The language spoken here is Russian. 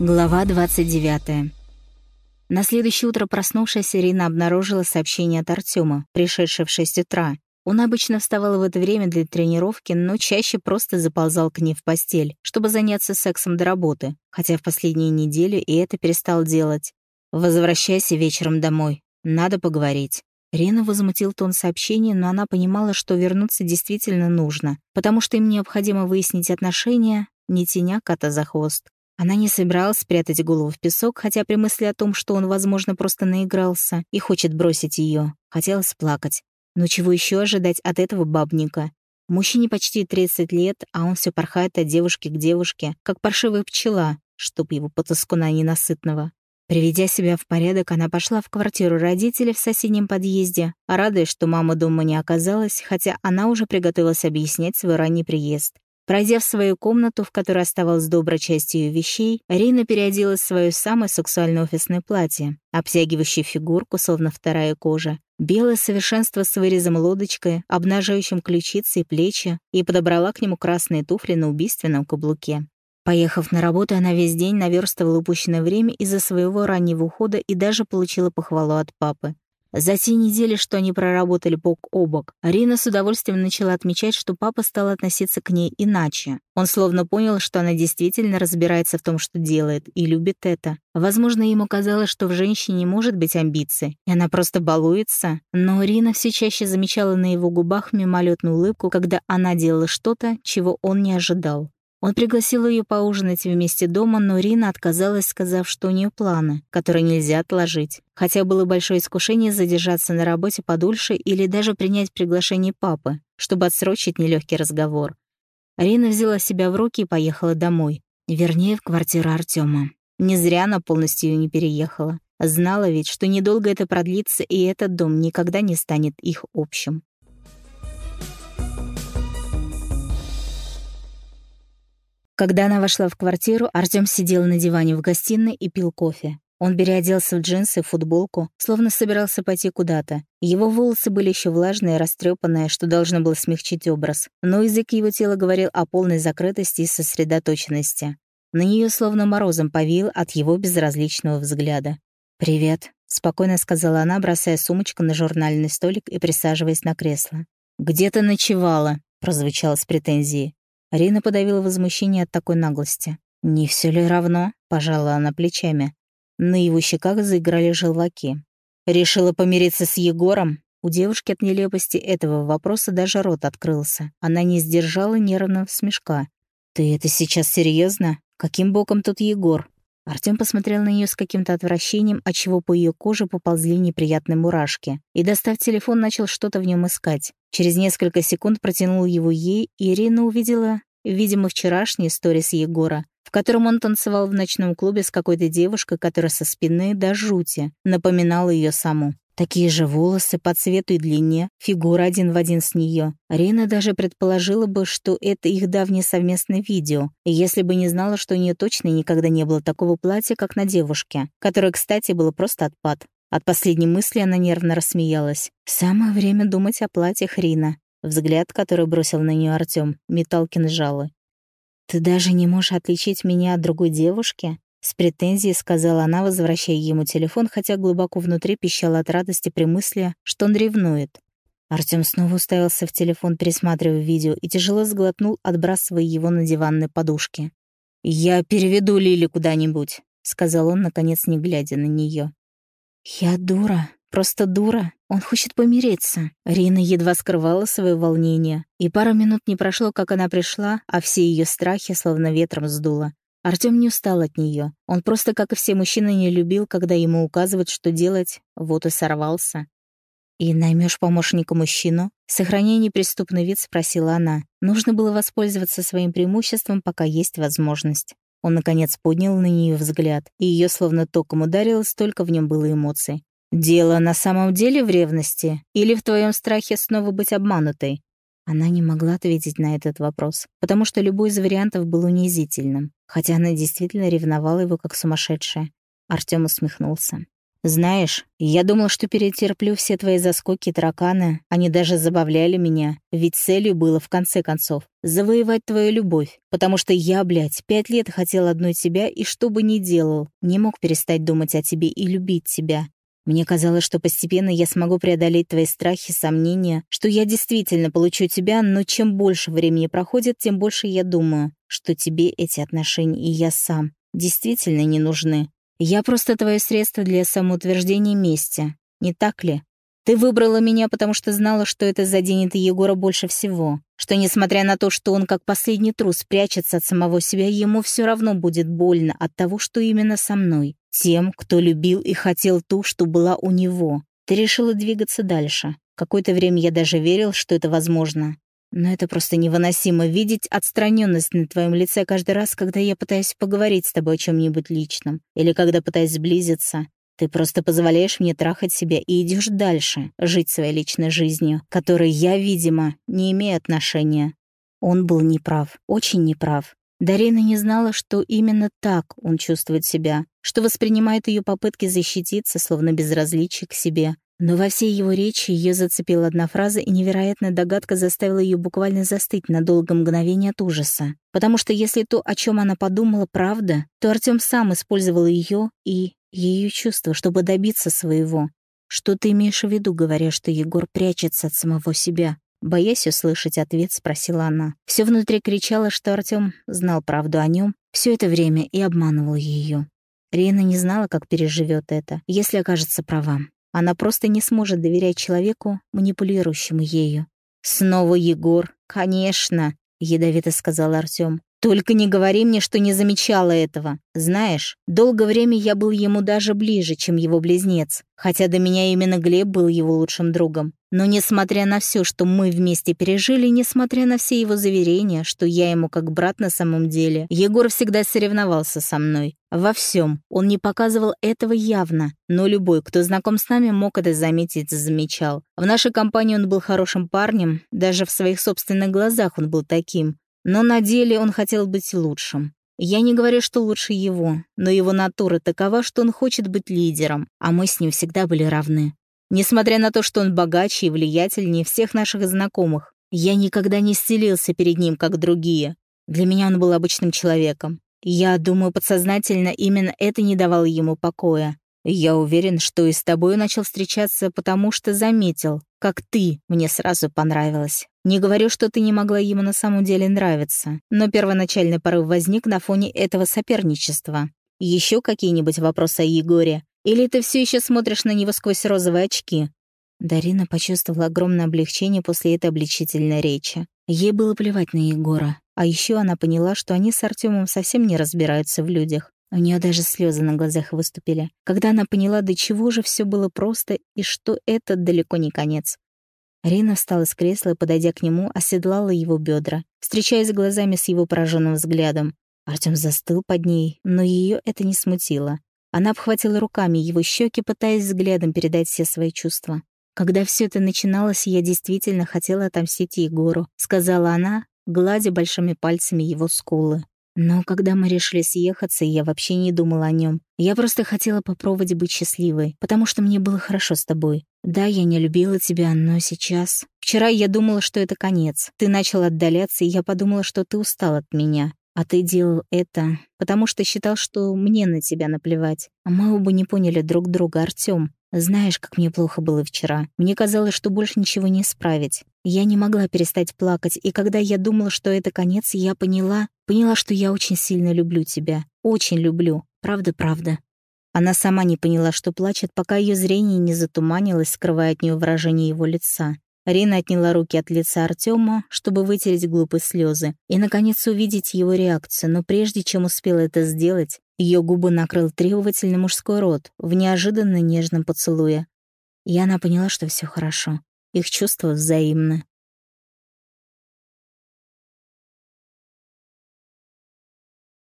Глава 29. На следующее утро проснувшись, Ирина обнаружила сообщение от Артема, пришедшее в 6 утра. Он обычно вставал в это время для тренировки, но чаще просто заползал к ней в постель, чтобы заняться сексом до работы, хотя в последние недели и это перестал делать. «Возвращайся вечером домой. Надо поговорить». Рена возмутил тон сообщения, но она понимала, что вернуться действительно нужно, потому что им необходимо выяснить отношения, не теня кота за хвост. Она не собиралась спрятать голову в песок, хотя при мысли о том, что он, возможно, просто наигрался и хочет бросить ее, хотелось плакать. Но чего еще ожидать от этого бабника? Мужчине почти 30 лет, а он все порхает от девушки к девушке, как паршивая пчела, чтоб его потаскуна ненасытного. Приведя себя в порядок, она пошла в квартиру родителей в соседнем подъезде, радуясь, что мама дома не оказалась, хотя она уже приготовилась объяснять свой ранний приезд. Пройдя в свою комнату, в которой оставалась добрая часть ее вещей, Рина переоделась в свое самое сексуальное офисное платье, обтягивающее фигурку, словно вторая кожа, белое совершенство с вырезом лодочкой, обнажающим ключицы и плечи, и подобрала к нему красные туфли на убийственном каблуке. Поехав на работу, она весь день наверстывала упущенное время из-за своего раннего ухода и даже получила похвалу от папы. За те недели, что они проработали бок о бок, Рина с удовольствием начала отмечать, что папа стал относиться к ней иначе. Он словно понял, что она действительно разбирается в том, что делает, и любит это. Возможно, ему казалось, что в женщине не может быть амбиций, и она просто балуется. Но Рина все чаще замечала на его губах мимолетную улыбку, когда она делала что-то, чего он не ожидал. Он пригласил ее поужинать вместе дома, но Рина отказалась, сказав, что у нее планы, которые нельзя отложить. Хотя было большое искушение задержаться на работе подольше или даже принять приглашение папы, чтобы отсрочить нелегкий разговор. Рина взяла себя в руки и поехала домой. Вернее, в квартиру Артема. Не зря она полностью не переехала. Знала ведь, что недолго это продлится, и этот дом никогда не станет их общим. Когда она вошла в квартиру, Артём сидел на диване в гостиной и пил кофе. Он переоделся в джинсы футболку, словно собирался пойти куда-то. Его волосы были еще влажные и растрепанные, что должно было смягчить образ. Но язык его тела говорил о полной закрытости и сосредоточенности. На нее словно морозом повил от его безразличного взгляда. «Привет», — спокойно сказала она, бросая сумочку на журнальный столик и присаживаясь на кресло. «Где ты ночевала?» — прозвучало с претензией. Рина подавила возмущение от такой наглости. «Не все ли равно?» — пожала она плечами. На его щеках заиграли желваки. «Решила помириться с Егором?» У девушки от нелепости этого вопроса даже рот открылся. Она не сдержала нервного смешка. «Ты это сейчас серьезно? Каким боком тут Егор?» Артём посмотрел на нее с каким-то отвращением, отчего по ее коже поползли неприятные мурашки. И, достав телефон, начал что-то в нем искать. Через несколько секунд протянул его ей, и Ирина увидела, видимо, вчерашний сторис Егора, в котором он танцевал в ночном клубе с какой-то девушкой, которая со спины до жути напоминала ее саму. Такие же волосы по цвету и длине, фигура один в один с нее. Рина даже предположила бы, что это их давнее совместное видео, если бы не знала, что у нее точно никогда не было такого платья, как на девушке, которое, кстати, было просто отпад. От последней мысли она нервно рассмеялась. Самое время думать о платьях Рина. Взгляд, который бросил на нее Артём, металл кинжалы. «Ты даже не можешь отличить меня от другой девушки?» С претензией сказала она, возвращая ему телефон, хотя глубоко внутри пищала от радости при мысли, что он ревнует. Артём снова уставился в телефон, пересматривая видео, и тяжело сглотнул, отбрасывая его на диванной подушке. «Я переведу Лили куда-нибудь», — сказал он, наконец, не глядя на неё. «Я дура, просто дура. Он хочет помириться». Рина едва скрывала свое волнение, и пару минут не прошло, как она пришла, а все её страхи словно ветром сдуло. Артём не устал от неё. Он просто, как и все мужчины, не любил, когда ему указывают, что делать, вот и сорвался. «И наймешь помощника мужчину?» Сохраняя неприступный вид, спросила она. Нужно было воспользоваться своим преимуществом, пока есть возможность. Он, наконец, поднял на неё взгляд, и её словно током ударило, столько в нём было эмоций. «Дело на самом деле в ревности? Или в твоём страхе снова быть обманутой?» Она не могла ответить на этот вопрос, потому что любой из вариантов был унизительным, хотя она действительно ревновала его как сумасшедшая. Артём усмехнулся. Знаешь, я думал, что перетерплю все твои заскоки и тараканы. Они даже забавляли меня. Ведь целью было, в конце концов, завоевать твою любовь. Потому что я, блядь, пять лет хотел одной тебя, и что бы ни делал, не мог перестать думать о тебе и любить тебя. Мне казалось, что постепенно я смогу преодолеть твои страхи, сомнения, что я действительно получу тебя, но чем больше времени проходит, тем больше я думаю, что тебе эти отношения и я сам действительно не нужны. Я просто твое средство для самоутверждения мести, не так ли? Ты выбрала меня, потому что знала, что это заденет Егора больше всего. Что, несмотря на то, что он как последний трус прячется от самого себя, ему все равно будет больно от того, что именно со мной. Тем, кто любил и хотел ту, что была у него. Ты решила двигаться дальше. Какое-то время я даже верил, что это возможно. Но это просто невыносимо видеть отстраненность на твоем лице каждый раз, когда я пытаюсь поговорить с тобой о чем-нибудь личном, или когда пытаюсь сблизиться. Ты просто позволяешь мне трахать себя и идешь дальше, жить своей личной жизнью, которой я, видимо, не имею отношения. Он был неправ, очень неправ. Дарина не знала, что именно так он чувствует себя, что воспринимает ее попытки защититься, словно безразличие к себе, но во всей его речи ее зацепила одна фраза, и невероятная догадка заставила ее буквально застыть на долгое мгновение от ужаса. Потому что если то, о чем она подумала, правда, то Артем сам использовал ее и ее чувства, чтобы добиться своего. Что ты имеешь в виду, говоря, что Егор прячется от самого себя? Боясь услышать ответ, спросила она. Все внутри кричало, что Артем знал правду о нем все это время и обманывал ее. Рена не знала, как переживет это, если окажется права. Она просто не сможет доверять человеку, манипулирующему ею. «Снова Егор, конечно», — ядовито сказал Артём. «Только не говори мне, что не замечала этого. Знаешь, долгое время я был ему даже ближе, чем его близнец, хотя до меня именно Глеб был его лучшим другом. Но несмотря на все, что мы вместе пережили, несмотря на все его заверения, что я ему как брат на самом деле, Егор всегда соревновался со мной. Во всем. Он не показывал этого явно, но любой, кто знаком с нами, мог это заметить замечал. В нашей компании он был хорошим парнем, даже в своих собственных глазах он был таким. Но на деле он хотел быть лучшим. Я не говорю, что лучше его, но его натура такова, что он хочет быть лидером, а мы с ним всегда были равны. Несмотря на то, что он богаче и влиятельнее всех наших знакомых, я никогда не стелился перед ним, как другие. Для меня он был обычным человеком. Я думаю, подсознательно именно это не давало ему покоя. Я уверен, что и с тобой начал встречаться, потому что заметил, как ты мне сразу понравилась. Не говорю, что ты не могла ему на самом деле нравиться, но первоначальный порыв возник на фоне этого соперничества. Еще какие-нибудь вопросы о Егоре? Или ты все еще смотришь на него сквозь розовые очки?» Дарина почувствовала огромное облегчение после этой обличительной речи. Ей было плевать на Егора. А еще она поняла, что они с Артемом совсем не разбираются в людях. У нее даже слезы на глазах выступили, когда она поняла, до чего же все было просто и что это далеко не конец. Рина встала с кресла и, подойдя к нему, оседлала его бедра, встречаясь глазами с его пораженным взглядом. Артем застыл под ней, но ее это не смутило. Она обхватила руками его щеки, пытаясь взглядом передать все свои чувства. «Когда все это начиналось, я действительно хотела отомстить Егору», — сказала она, гладя большими пальцами его скулы. Но когда мы решили съехаться, я вообще не думала о нем. Я просто хотела попробовать быть счастливой, потому что мне было хорошо с тобой. Да, я не любила тебя, но сейчас... Вчера я думала, что это конец. Ты начал отдаляться, и я подумала, что ты устал от меня. А ты делал это, потому что считал, что мне на тебя наплевать. А мы оба не поняли друг друга, Артём. Знаешь, как мне плохо было вчера. Мне казалось, что больше ничего не исправить. Я не могла перестать плакать, и когда я думала, что это конец, я поняла, поняла, что я очень сильно люблю тебя. Очень люблю. Правда-правда. Она сама не поняла, что плачет, пока ее зрение не затуманилось, скрывая от нее выражение его лица. Рина отняла руки от лица Артема, чтобы вытереть глупые слезы, и, наконец, увидеть его реакцию, но прежде чем успела это сделать, ее губы накрыл требовательный мужской рот в неожиданно нежном поцелуе. И она поняла, что все хорошо. Их чувства взаимны.